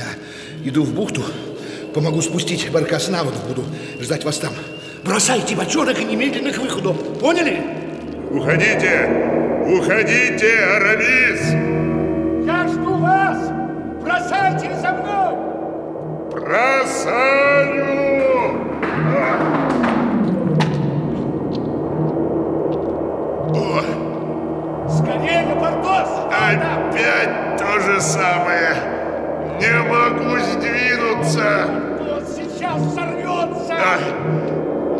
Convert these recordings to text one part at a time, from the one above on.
Я иду в бухту, помогу спустить баркас на воду, буду ждать вас там. Бросайте бочонок и немедленно к выходу. Поняли? Уходите! Уходите, Арамис! А,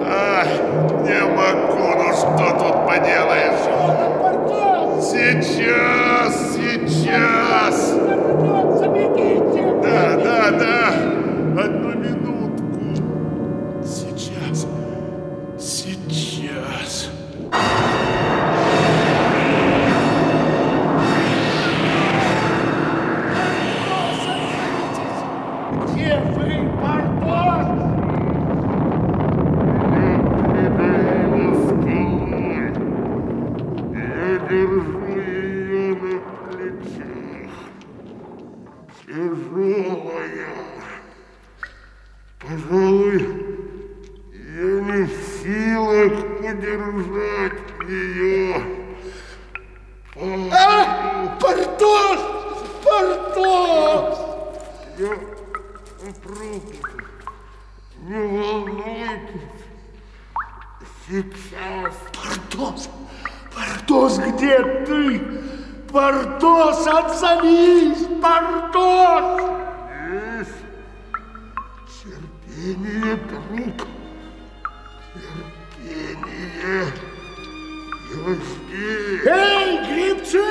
а, не могу, ну что тут поделаешь? Пожалуй, я не в силах удержать ее. А! Портос! Портос! Я попробую. Не волнуйтесь. Сейчас. Портос! Портос, где ты? Портос, отзовись! Портос! Терпение, друг. Терпение. Здесь. Эй, грибцы!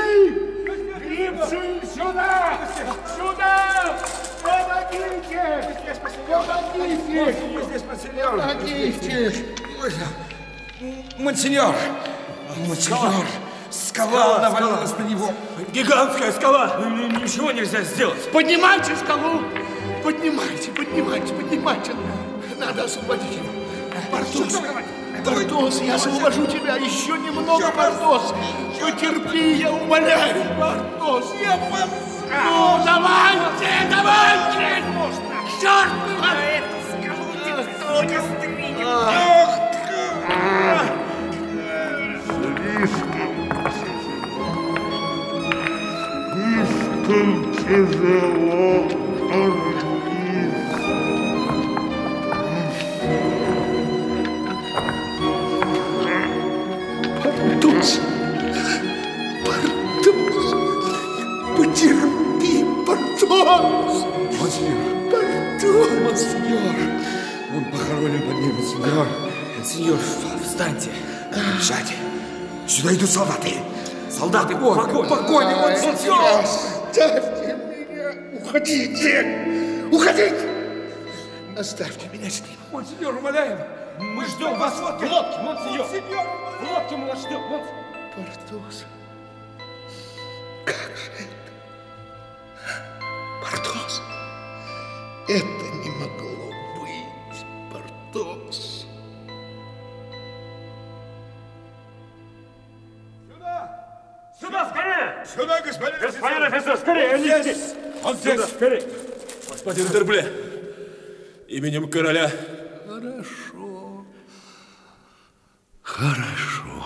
Грибцы, сюда! Сюда! Помогите! Помогите! Помогите! Монсеньор! Монсеньор! Скала навалилась на него. Гигантская скала! Ничего нельзя сделать. Поднимайте скалу! Поднимайте, поднимайте, поднимайте. Надо освободить его. Портос, Портос, я освобожу тебя. Еще немного, Портос. Потерпи, я умоляю, Портос. Я вас... Ну, давайте, давайте! Черт! Слишком тяжело, Арвиз. Портос! Портос! Потерпи, Портос! Сюда идут солдаты. Солдаты, погонь, монсеньор! Оставьте меня! Уходите! Уходите! Оставьте меня с ним. Монсеньор, умоляем. Мы ждем вас в лодке, монсеньор. В лодке мы вас ждем, монсеньор. Портос. Как же это? Портос. Это не могло быть, Портос. Сюда, скорее! Сюда, господин Господин офицер, скорее! Он здесь! Он здесь! Скорее! Господин Дербле, именем короля Хорошо. Хорошо.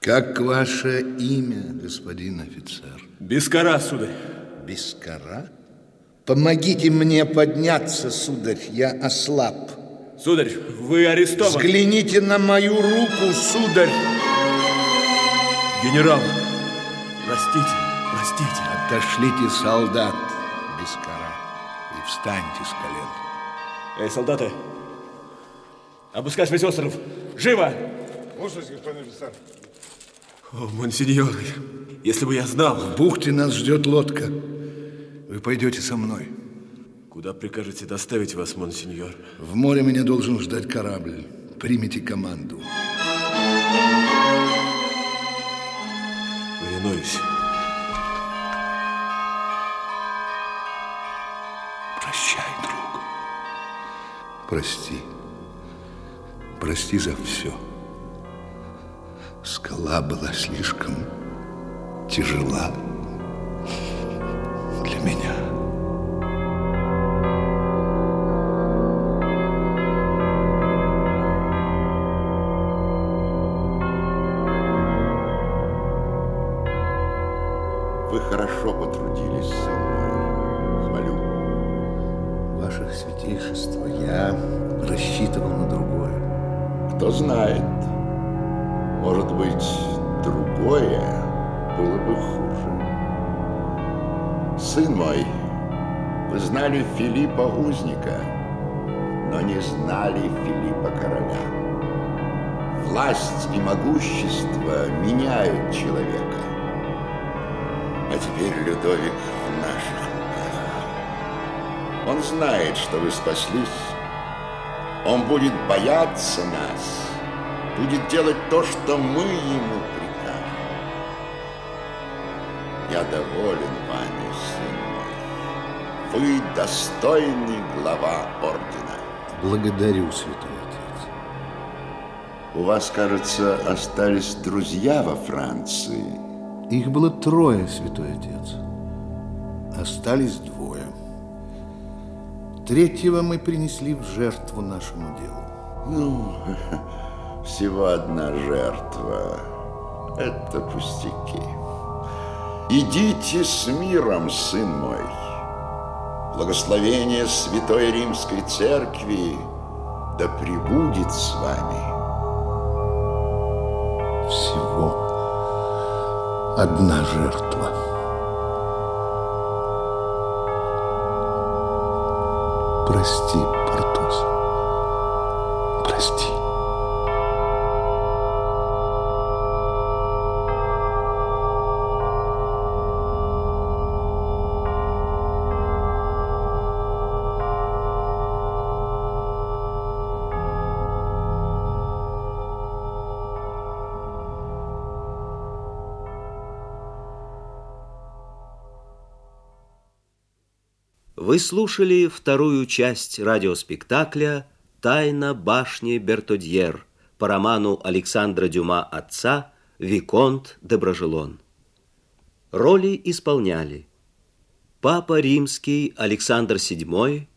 Как ваше имя, господин офицер? Бескара, сударь. Бескара? Помогите мне подняться, сударь, я ослаб. Сударь, вы арестованы. Взгляните на мою руку, сударь. Генерал, простите, простите. Отошлите солдат, Бескара, и встаньте с колен. Эй, солдаты, обыскать весь остров. Живо! Слушайте, господин офицер. О, монсеньор, если бы я знал. В бухте нас ждет лодка. Вы пойдете со мной. Куда прикажете доставить вас, монсеньор? В море меня должен ждать корабль. Примите команду. Повинуюсь. прости. Прости за все. Скала была слишком тяжела для меня. Вы хорошо потрудились сын мой. Святейшество, я рассчитывал на другое. Кто знает, может быть, другое было бы хуже. Сын мой, вы знали Филиппа Узника, но не знали Филиппа Короля. Власть и могущество меняют человека. А теперь Людовик в наших. Он знает, что вы спаслись. Он будет бояться нас, будет делать то, что мы ему прикажем. Я доволен вами, сын мой. Вы достойный глава ордена. Благодарю, святой отец. У вас, кажется, остались друзья во Франции. Их было трое, святой отец. Остались двое. Третьего мы принесли в жертву нашему делу. Ну, всего одна жертва. Это пустяки. Идите с миром, сын мой. Благословение Святой Римской Церкви да пребудет с вами. Всего одна жертва. Прости, Портос. Прости. Вы слушали вторую часть радиоспектакля «Тайна башни Бертодьер» по роману Александра Дюма «Отца» Виконт де Брожелон. Роли исполняли Папа Римский Александр VII,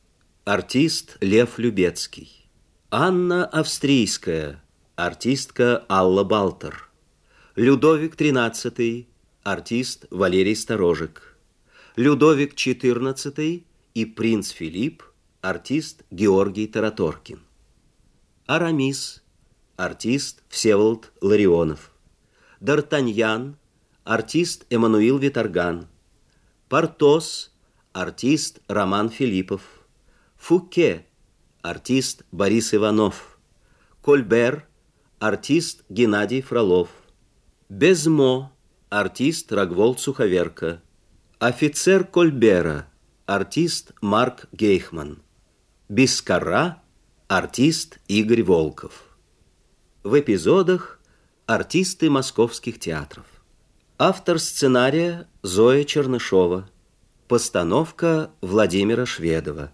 артист Лев Любецкий, Анна Австрийская, артистка Алла Балтер, Людовик XIII, артист Валерий Сторожик, Людовик XIV и принц Филипп, артист Георгий Тараторкин. Арамис, артист Всеволод Ларионов. Д'Артаньян, артист Эммануил Виторган. Портос, артист Роман Филиппов. Фуке, артист Борис Иванов. Кольбер, артист Геннадий Фролов. Безмо, артист Рогволд Суховерка. Офицер Кольбера, артист Марк Гейхман. Бескара, артист Игорь Волков. В эпизодах артисты московских театров. Автор сценария Зоя Чернышова. Постановка Владимира Шведова.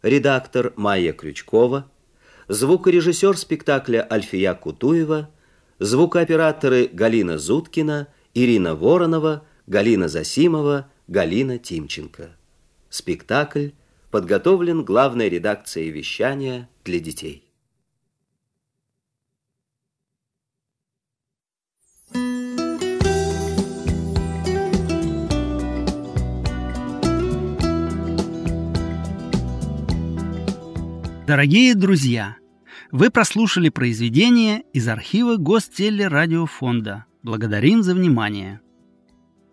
Редактор Майя Крючкова. Звукорежиссер спектакля Альфия Кутуева. Звукооператоры Галина Зуткина, Ирина Воронова, Галина Засимова, Галина Тимченко. Спектакль подготовлен главной редакцией вещания для детей. Дорогие друзья, вы прослушали произведение из архива Гостелерадиофонда. Благодарим за внимание.